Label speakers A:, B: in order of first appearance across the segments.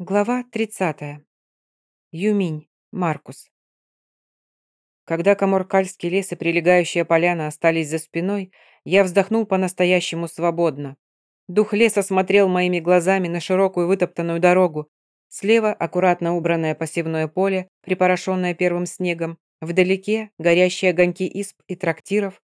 A: Глава 30. Юминь. Маркус. Когда Каморкальский лес и прилегающая поляна остались за спиной, я вздохнул по-настоящему свободно. Дух леса смотрел моими глазами на широкую вытоптанную дорогу. Слева аккуратно убранное посевное поле, припорошенное первым снегом. Вдалеке горящие огоньки исп и трактиров.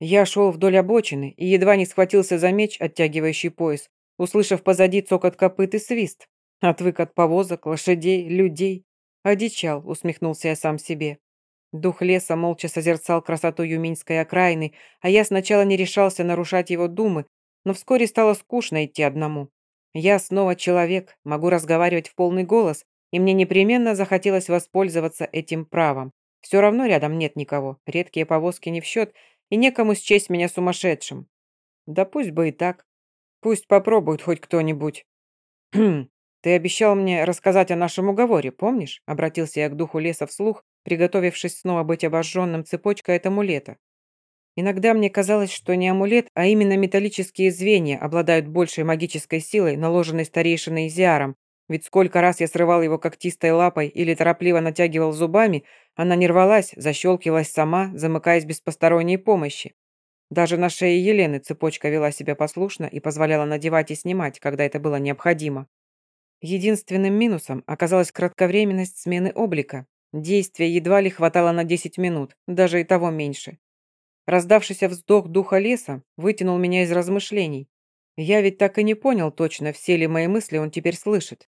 A: Я шел вдоль обочины и едва не схватился за меч, оттягивающий пояс, услышав позади цокот копыт и свист. Отвык от повозок, лошадей, людей. Одичал, усмехнулся я сам себе. Дух леса молча созерцал красоту юминской окраины, а я сначала не решался нарушать его думы, но вскоре стало скучно идти одному. Я снова человек, могу разговаривать в полный голос, и мне непременно захотелось воспользоваться этим правом. Все равно рядом нет никого, редкие повозки не в счет, и некому счесть меня сумасшедшим. Да пусть бы и так. Пусть попробует хоть кто-нибудь. «Ты обещал мне рассказать о нашем уговоре, помнишь?» Обратился я к духу леса вслух, приготовившись снова быть обожженным цепочкой от амулета. Иногда мне казалось, что не амулет, а именно металлические звенья обладают большей магической силой, наложенной старейшиной Изиаром, ведь сколько раз я срывал его когтистой лапой или торопливо натягивал зубами, она не рвалась, защелкивалась сама, замыкаясь без посторонней помощи. Даже на шее Елены цепочка вела себя послушно и позволяла надевать и снимать, когда это было необходимо. Единственным минусом оказалась кратковременность смены облика. Действия едва ли хватало на 10 минут, даже и того меньше. Раздавшийся вздох духа леса вытянул меня из размышлений. Я ведь так и не понял точно, все ли мои мысли он теперь слышит.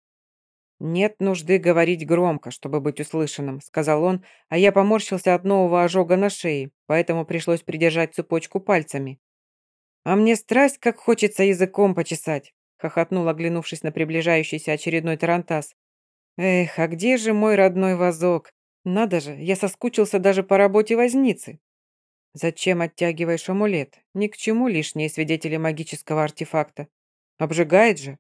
A: «Нет нужды говорить громко, чтобы быть услышанным», — сказал он, а я поморщился от нового ожога на шее, поэтому пришлось придержать цепочку пальцами. «А мне страсть, как хочется языком почесать хохотнул, оглянувшись на приближающийся очередной тарантас. «Эх, а где же мой родной вазок? Надо же, я соскучился даже по работе возницы». «Зачем оттягиваешь амулет? Ни к чему лишние свидетели магического артефакта. Обжигает же?»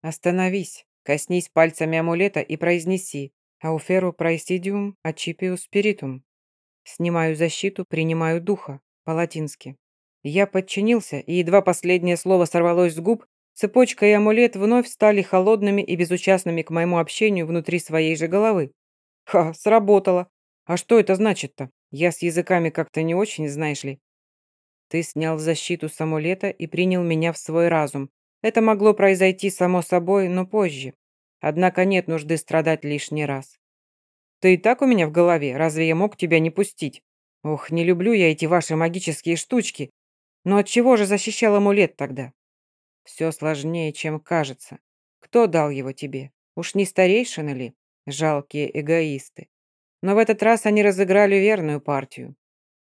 A: «Остановись, коснись пальцами амулета и произнеси «Ауферу праесидиум ачипиус спиритум». Снимаю защиту, принимаю духа, по-латински. Я подчинился, и едва последнее слово сорвалось с губ, Цепочка и амулет вновь стали холодными и безучастными к моему общению внутри своей же головы. Ха, сработало. А что это значит-то? Я с языками как-то не очень, знаешь ли. Ты снял защиту с амулета и принял меня в свой разум. Это могло произойти само собой, но позже. Однако нет нужды страдать лишний раз. Ты и так у меня в голове, разве я мог тебя не пустить? Ох, не люблю я эти ваши магические штучки. Но от чего же защищал амулет тогда? Все сложнее, чем кажется. Кто дал его тебе? Уж не старейшины ли? Жалкие эгоисты. Но в этот раз они разыграли верную партию.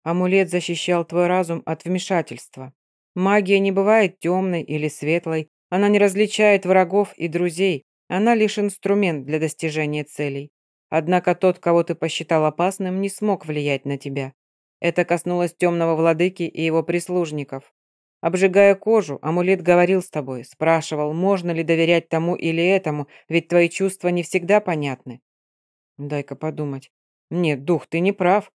A: Амулет защищал твой разум от вмешательства. Магия не бывает темной или светлой, она не различает врагов и друзей, она лишь инструмент для достижения целей. Однако тот, кого ты посчитал опасным, не смог влиять на тебя. Это коснулось темного владыки и его прислужников. Обжигая кожу, амулет говорил с тобой, спрашивал, можно ли доверять тому или этому, ведь твои чувства не всегда понятны. Дай-ка подумать. Нет, дух, ты не прав.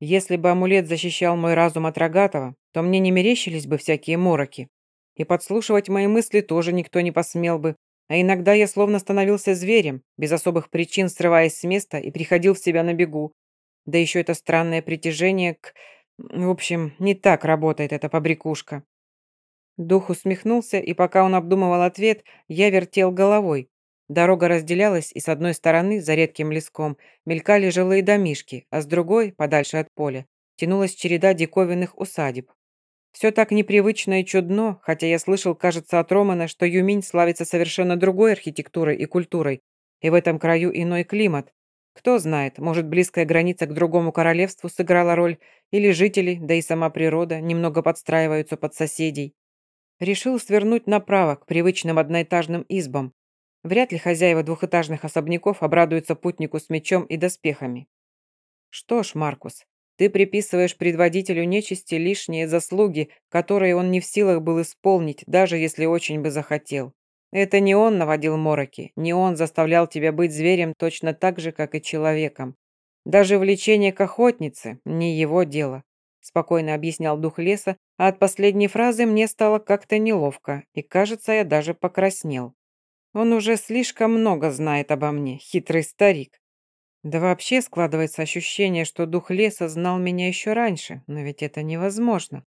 A: Если бы амулет защищал мой разум от рогатого, то мне не мерещились бы всякие мороки. И подслушивать мои мысли тоже никто не посмел бы, а иногда я словно становился зверем, без особых причин срываясь с места и приходил в себя на бегу. Да еще это странное притяжение к... В общем, не так работает эта побрякушка. Дух усмехнулся, и пока он обдумывал ответ, я вертел головой. Дорога разделялась, и с одной стороны, за редким леском, мелькали жилые домишки, а с другой, подальше от поля, тянулась череда диковинных усадеб. Все так непривычно и чудно, хотя я слышал, кажется, от Романа, что Юминь славится совершенно другой архитектурой и культурой, и в этом краю иной климат. Кто знает, может, близкая граница к другому королевству сыграла роль, или жители, да и сама природа, немного подстраиваются под соседей. Решил свернуть направо, к привычным одноэтажным избам. Вряд ли хозяева двухэтажных особняков обрадуются путнику с мечом и доспехами. Что ж, Маркус, ты приписываешь предводителю нечисти лишние заслуги, которые он не в силах был исполнить, даже если очень бы захотел. Это не он наводил мороки, не он заставлял тебя быть зверем точно так же, как и человеком. Даже влечение к охотнице – не его дело спокойно объяснял дух леса, а от последней фразы мне стало как-то неловко, и, кажется, я даже покраснел. Он уже слишком много знает обо мне, хитрый старик. Да вообще складывается ощущение, что дух леса знал меня еще раньше, но ведь это невозможно.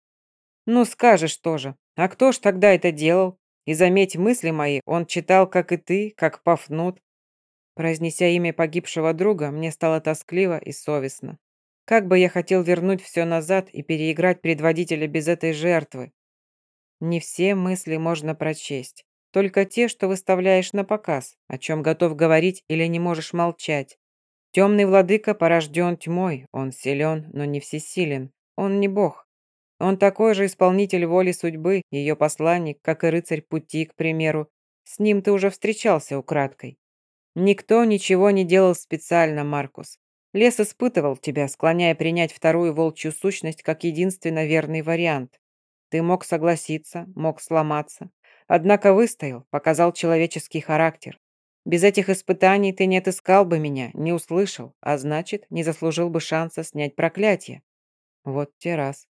A: Ну, скажешь тоже. А кто ж тогда это делал? И заметь мысли мои, он читал, как и ты, как Пафнут. Произнеся имя погибшего друга, мне стало тоскливо и совестно. Как бы я хотел вернуть все назад и переиграть предводителя без этой жертвы. Не все мысли можно прочесть. Только те, что выставляешь на показ, о чем готов говорить или не можешь молчать. Темный владыка порожден тьмой, он силен, но не всесилен. Он не бог. Он такой же исполнитель воли судьбы, ее посланник, как и рыцарь пути, к примеру. С ним ты уже встречался украдкой. Никто ничего не делал специально, Маркус. Лес испытывал тебя, склоняя принять вторую волчью сущность как единственно верный вариант. Ты мог согласиться, мог сломаться. Однако выстоял, показал человеческий характер. Без этих испытаний ты не отыскал бы меня, не услышал, а значит, не заслужил бы шанса снять проклятие. Вот те раз.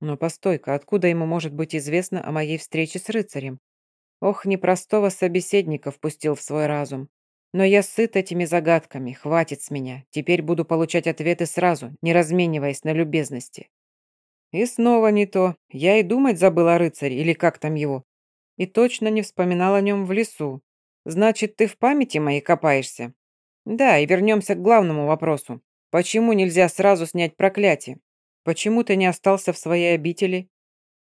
A: Но постой-ка, откуда ему может быть известно о моей встрече с рыцарем? Ох, непростого собеседника впустил в свой разум. Но я сыт этими загадками, хватит с меня. Теперь буду получать ответы сразу, не размениваясь на любезности. И снова не то. Я и думать забыл о рыцаре, или как там его и точно не вспоминал о нем в лесу. Значит, ты в памяти моей копаешься? Да, и вернемся к главному вопросу. Почему нельзя сразу снять проклятие? Почему ты не остался в своей обители?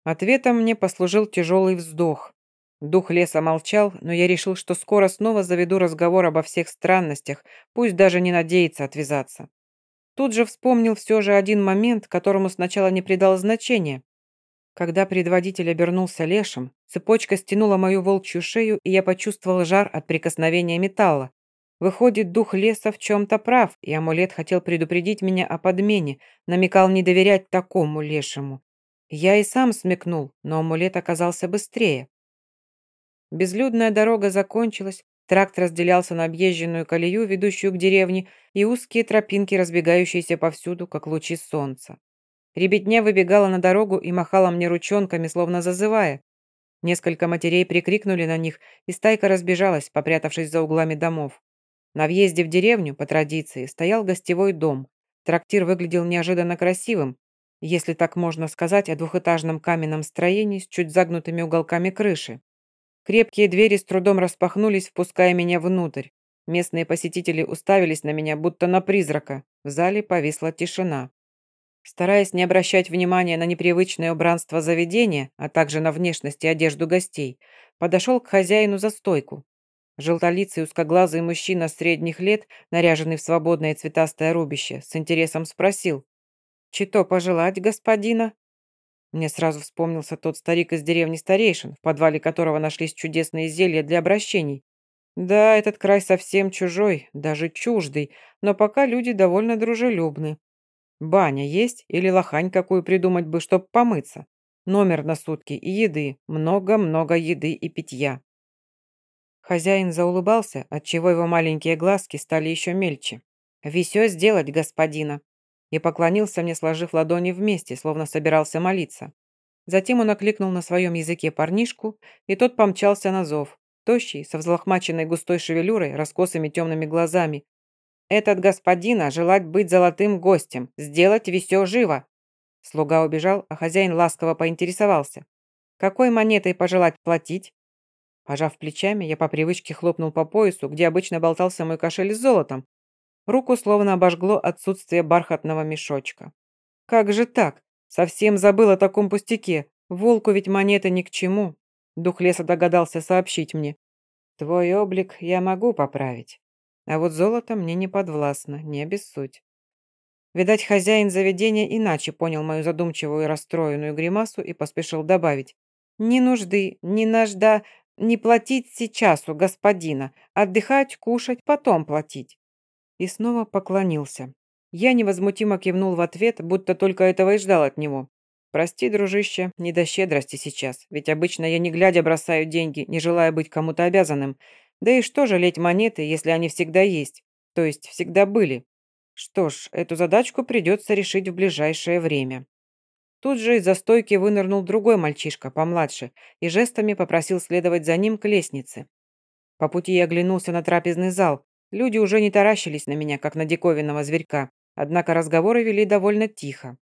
A: Ответом мне послужил тяжелый вздох. Дух леса молчал, но я решил, что скоро снова заведу разговор обо всех странностях, пусть даже не надеется отвязаться. Тут же вспомнил все же один момент, которому сначала не придал значения, когда предводитель обернулся лешим, цепочка стянула мою волчью шею, и я почувствовал жар от прикосновения металла. Выходит, дух леса в чем-то прав, и амулет хотел предупредить меня о подмене, намекал не доверять такому лешему. Я и сам смекнул, но амулет оказался быстрее. Безлюдная дорога закончилась, тракт разделялся на объезженную колею, ведущую к деревне, и узкие тропинки, разбегающиеся повсюду, как лучи солнца. Ребятня выбегала на дорогу и махала мне ручонками, словно зазывая. Несколько матерей прикрикнули на них, и стайка разбежалась, попрятавшись за углами домов. На въезде в деревню, по традиции, стоял гостевой дом. Трактир выглядел неожиданно красивым, если так можно сказать о двухэтажном каменном строении с чуть загнутыми уголками крыши. Крепкие двери с трудом распахнулись, впуская меня внутрь. Местные посетители уставились на меня, будто на призрака. В зале повисла тишина. Стараясь не обращать внимания на непривычное убранство заведения, а также на внешность и одежду гостей, подошел к хозяину за стойку. Желтолицый узкоглазый мужчина средних лет, наряженный в свободное цветастое рубище, с интересом спросил. «Чито пожелать, господина?» Мне сразу вспомнился тот старик из деревни Старейшин, в подвале которого нашлись чудесные зелья для обращений. Да, этот край совсем чужой, даже чуждый, но пока люди довольно дружелюбны. Баня есть или лохань какую придумать бы, чтоб помыться? Номер на сутки и еды. Много-много еды и питья. Хозяин заулыбался, отчего его маленькие глазки стали еще мельче. «Весё сделать, господина!» И поклонился мне, сложив ладони вместе, словно собирался молиться. Затем он окликнул на своем языке парнишку, и тот помчался на зов. Тощий, со взлохмаченной густой шевелюрой, раскосыми темными глазами, этот господина желать быть золотым гостем, сделать весё живо». Слуга убежал, а хозяин ласково поинтересовался. «Какой монетой пожелать платить?» Пожав плечами, я по привычке хлопнул по поясу, где обычно болтался мой кошель с золотом. Руку словно обожгло отсутствие бархатного мешочка. «Как же так? Совсем забыл о таком пустяке. Волку ведь монеты ни к чему». Дух леса догадался сообщить мне. «Твой облик я могу поправить. А вот золото мне не подвластно, не обессудь. Видать, хозяин заведения иначе понял мою задумчивую и расстроенную гримасу и поспешил добавить. «Ни нужды, ни нажда, не платить сейчас у господина, отдыхать, кушать, потом платить». И снова поклонился. Я невозмутимо кивнул в ответ, будто только этого и ждал от него. «Прости, дружище, не до щедрости сейчас, ведь обычно я не глядя бросаю деньги, не желая быть кому-то обязанным. Да и что жалеть монеты, если они всегда есть, то есть всегда были? Что ж, эту задачку придется решить в ближайшее время. Тут же из-за стойки вынырнул другой мальчишка, помладше, и жестами попросил следовать за ним к лестнице. По пути я оглянулся на трапезный зал. Люди уже не таращились на меня, как на диковинного зверька, однако разговоры вели довольно тихо.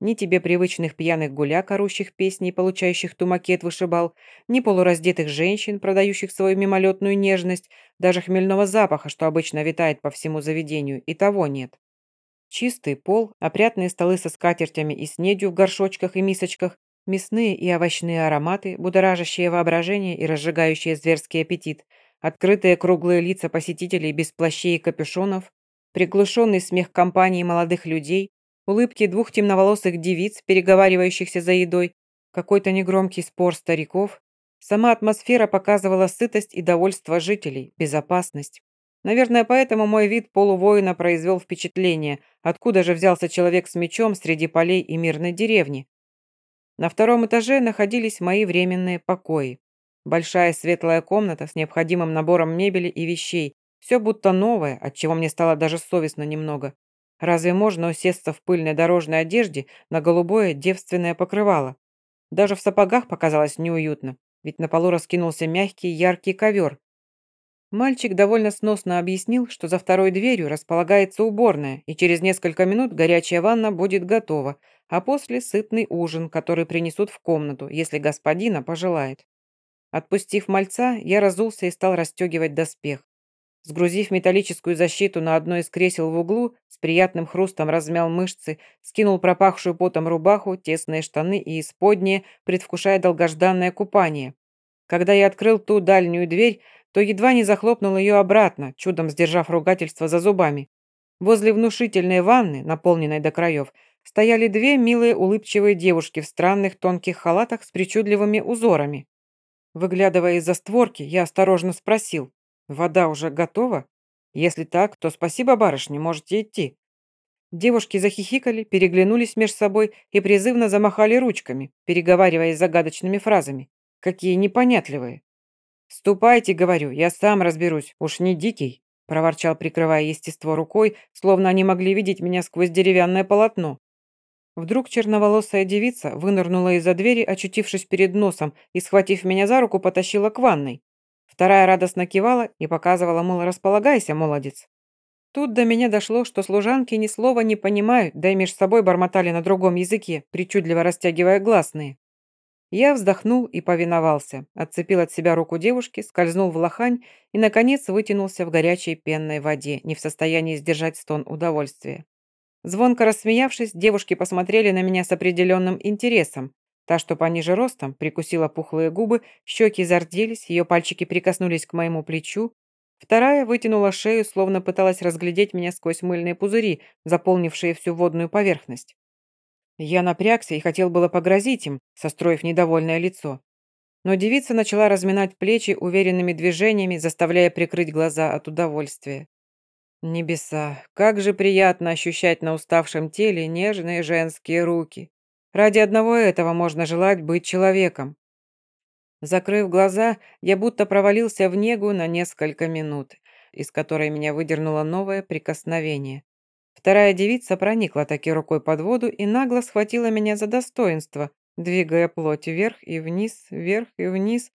A: Ни тебе привычных пьяных гуляк, орущих песни и получающих тумакет вышибал, ни полураздетых женщин, продающих свою мимолетную нежность, даже хмельного запаха, что обычно витает по всему заведению, и того нет. Чистый пол, опрятные столы со скатертями и снедью в горшочках и мисочках, мясные и овощные ароматы, будоражащие воображение и разжигающие зверский аппетит, открытые круглые лица посетителей без плащей и капюшонов, приглушенный смех компании молодых людей, улыбки двух темноволосых девиц, переговаривающихся за едой, какой-то негромкий спор стариков. Сама атмосфера показывала сытость и довольство жителей, безопасность. Наверное, поэтому мой вид полувоина произвел впечатление, откуда же взялся человек с мечом среди полей и мирной деревни. На втором этаже находились мои временные покои. Большая светлая комната с необходимым набором мебели и вещей. Все будто новое, отчего мне стало даже совестно немного. Разве можно усесться в пыльной дорожной одежде на голубое девственное покрывало? Даже в сапогах показалось неуютно, ведь на полу раскинулся мягкий яркий ковер. Мальчик довольно сносно объяснил, что за второй дверью располагается уборная, и через несколько минут горячая ванна будет готова, а после сытный ужин, который принесут в комнату, если господина пожелает. Отпустив мальца, я разулся и стал расстегивать доспех. Сгрузив металлическую защиту на одно из кресел в углу, с приятным хрустом размял мышцы, скинул пропахшую потом рубаху, тесные штаны и исподние, предвкушая долгожданное купание. Когда я открыл ту дальнюю дверь, то едва не захлопнул ее обратно, чудом сдержав ругательство за зубами. Возле внушительной ванны, наполненной до краев, стояли две милые улыбчивые девушки в странных тонких халатах с причудливыми узорами. Выглядывая из-за створки, я осторожно спросил, Вода уже готова? Если так, то спасибо, барышни, можете идти». Девушки захихикали, переглянулись между собой и призывно замахали ручками, переговариваясь загадочными фразами. Какие непонятливые. «Ступайте, — говорю, — я сам разберусь, уж не дикий», — проворчал, прикрывая естество рукой, словно они могли видеть меня сквозь деревянное полотно. Вдруг черноволосая девица вынырнула из-за двери, очутившись перед носом, и, схватив меня за руку, потащила к ванной. Вторая радостно кивала и показывала, мол, располагайся, молодец. Тут до меня дошло, что служанки ни слова не понимают, да и между собой бормотали на другом языке, причудливо растягивая гласные. Я вздохнул и повиновался, отцепил от себя руку девушки, скользнул в лохань и, наконец, вытянулся в горячей пенной воде, не в состоянии сдержать стон удовольствия. Звонко рассмеявшись, девушки посмотрели на меня с определенным интересом, Та, что пониже ростом, прикусила пухлые губы, щеки зарделись, ее пальчики прикоснулись к моему плечу. Вторая вытянула шею, словно пыталась разглядеть меня сквозь мыльные пузыри, заполнившие всю водную поверхность. Я напрягся и хотел было погрозить им, состроив недовольное лицо. Но девица начала разминать плечи уверенными движениями, заставляя прикрыть глаза от удовольствия. Небеса, как же приятно ощущать на уставшем теле нежные женские руки. Ради одного этого можно желать быть человеком. Закрыв глаза, я будто провалился в негу на несколько минут, из которой меня выдернуло новое прикосновение. Вторая девица проникла таки рукой под воду и нагло схватила меня за достоинство, двигая плоть вверх и вниз, вверх и вниз.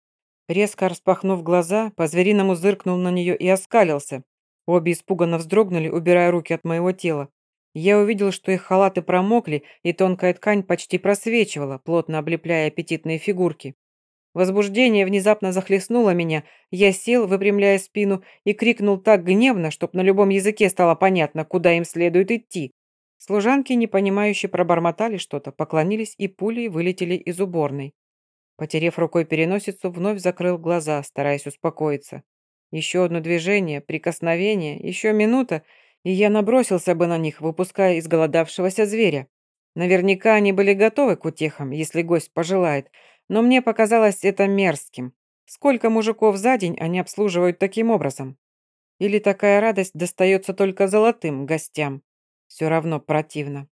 A: Резко распахнув глаза, по-звериному зыркнул на нее и оскалился. Обе испуганно вздрогнули, убирая руки от моего тела. Я увидел, что их халаты промокли, и тонкая ткань почти просвечивала, плотно облепляя аппетитные фигурки. Возбуждение внезапно захлестнуло меня, я сел, выпрямляя спину, и крикнул так гневно, чтоб на любом языке стало понятно, куда им следует идти. Служанки, непонимающе пробормотали что-то, поклонились и пулей вылетели из уборной. Потерев рукой переносицу, вновь закрыл глаза, стараясь успокоиться. Еще одно движение, прикосновение, еще минута, и я набросился бы на них, выпуская изголодавшегося зверя. Наверняка они были готовы к утехам, если гость пожелает, но мне показалось это мерзким. Сколько мужиков за день они обслуживают таким образом? Или такая радость достается только золотым гостям? Все равно противно.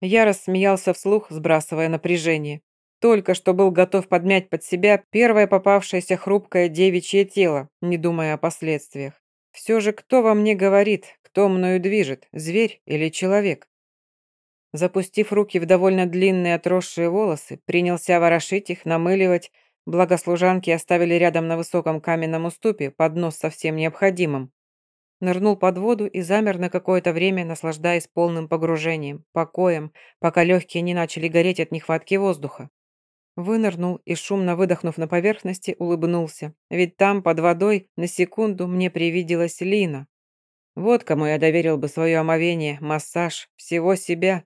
A: Я рассмеялся вслух, сбрасывая напряжение. Только что был готов подмять под себя первое попавшееся хрупкое девичье тело, не думая о последствиях. Все же кто во мне говорит, кто мною движет, зверь или человек? Запустив руки в довольно длинные отросшие волосы, принялся ворошить их, намыливать, благо служанки оставили рядом на высоком каменном уступе поднос со всем необходимым. Нырнул под воду и замер на какое-то время, наслаждаясь полным погружением, покоем, пока легкие не начали гореть от нехватки воздуха. Вынырнул и, шумно выдохнув на поверхности, улыбнулся, ведь там, под водой, на секунду мне привиделась Лина. Вот кому я доверил бы свое омовение, массаж, всего себя.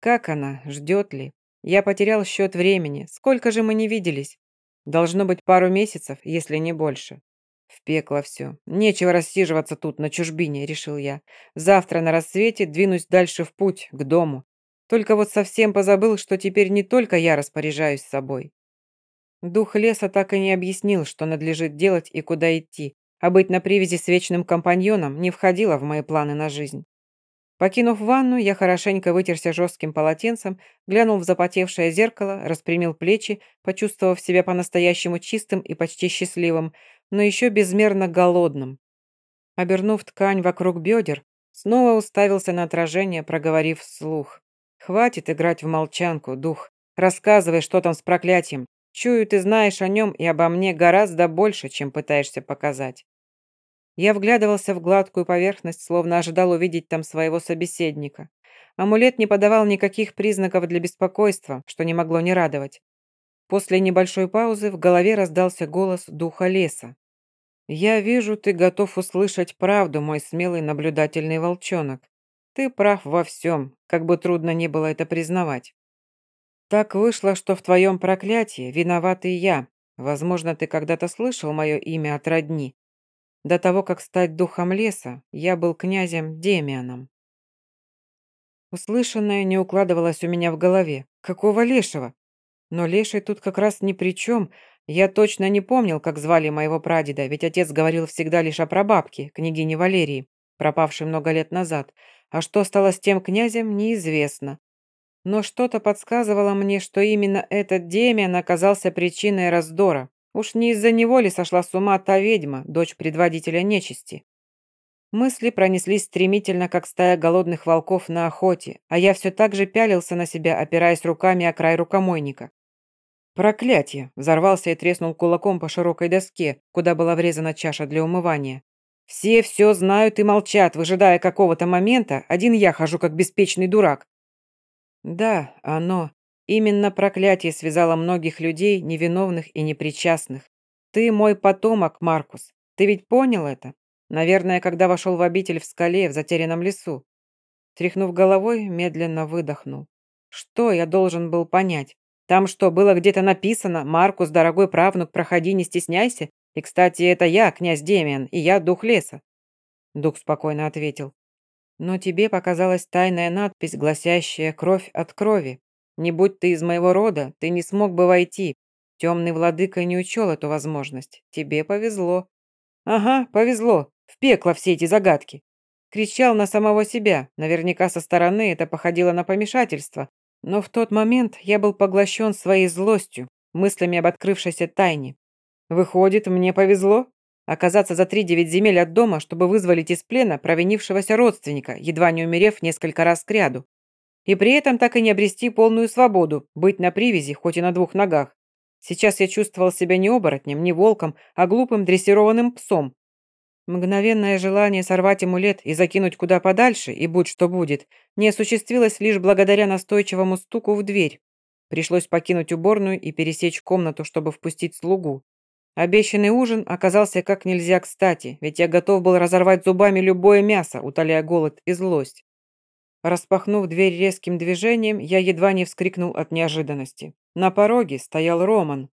A: Как она, ждет ли? Я потерял счет времени. Сколько же мы не виделись? Должно быть пару месяцев, если не больше. В пекло все. Нечего рассиживаться тут, на чужбине, решил я. Завтра на рассвете двинусь дальше в путь, к дому. Только вот совсем позабыл, что теперь не только я распоряжаюсь собой. Дух леса так и не объяснил, что надлежит делать и куда идти, а быть на привязи с вечным компаньоном не входило в мои планы на жизнь. Покинув ванну, я хорошенько вытерся жестким полотенцем, глянул в запотевшее зеркало, распрямил плечи, почувствовав себя по-настоящему чистым и почти счастливым, но еще безмерно голодным. Обернув ткань вокруг бедер, снова уставился на отражение, проговорив вслух. «Хватит играть в молчанку, дух. Рассказывай, что там с проклятием. Чую, ты знаешь о нем и обо мне гораздо больше, чем пытаешься показать». Я вглядывался в гладкую поверхность, словно ожидал увидеть там своего собеседника. Амулет не подавал никаких признаков для беспокойства, что не могло не радовать. После небольшой паузы в голове раздался голос духа леса. «Я вижу, ты готов услышать правду, мой смелый наблюдательный волчонок. Ты прав во всем, как бы трудно ни было это признавать. Так вышло, что в твоем проклятии виноват и я. Возможно, ты когда-то слышал мое имя от родни. До того, как стать духом леса, я был князем Демианом. Услышанное не укладывалось у меня в голове. Какого лешего? Но леший тут как раз ни при чем. Я точно не помнил, как звали моего прадеда, ведь отец говорил всегда лишь о прабабке, княгине Валерии, пропавшей много лет назад. А что стало с тем князем, неизвестно. Но что-то подсказывало мне, что именно этот Демиан оказался причиной раздора. Уж не из-за него ли сошла с ума та ведьма, дочь предводителя нечисти? Мысли пронеслись стремительно, как стая голодных волков на охоте, а я все так же пялился на себя, опираясь руками о край рукомойника. «Проклятие!» – взорвался и треснул кулаком по широкой доске, куда была врезана чаша для умывания. «Все все знают и молчат, выжидая какого-то момента, один я хожу как беспечный дурак». «Да, оно. Именно проклятие связало многих людей, невиновных и непричастных. Ты мой потомок, Маркус. Ты ведь понял это? Наверное, когда вошел в обитель в скале, в затерянном лесу. Тряхнув головой, медленно выдохнул. Что я должен был понять? Там что, было где-то написано «Маркус, дорогой правнук, проходи, не стесняйся»? И, кстати, это я, князь Демиан, и я дух леса. Дух спокойно ответил. Но тебе показалась тайная надпись, гласящая «Кровь от крови». Не будь ты из моего рода, ты не смог бы войти. Темный владыка не учел эту возможность. Тебе повезло. Ага, повезло. В пекло все эти загадки. Кричал на самого себя. Наверняка со стороны это походило на помешательство. Но в тот момент я был поглощен своей злостью, мыслями об открывшейся тайне. Выходит, мне повезло? Оказаться за три девять земель от дома, чтобы вызволить из плена провинившегося родственника, едва не умерев несколько раз к ряду и при этом так и не обрести полную свободу, быть на привязи, хоть и на двух ногах. Сейчас я чувствовал себя не оборотнем, не волком, а глупым дрессированным псом. Мгновенное желание сорвать амулет и закинуть куда подальше, и будь что будет, не осуществилось лишь благодаря настойчивому стуку в дверь. Пришлось покинуть уборную и пересечь комнату, чтобы впустить слугу. Обещанный ужин оказался как нельзя кстати, ведь я готов был разорвать зубами любое мясо, утоляя голод и злость. Распахнув дверь резким движением, я едва не вскрикнул от неожиданности. На пороге стоял Роман.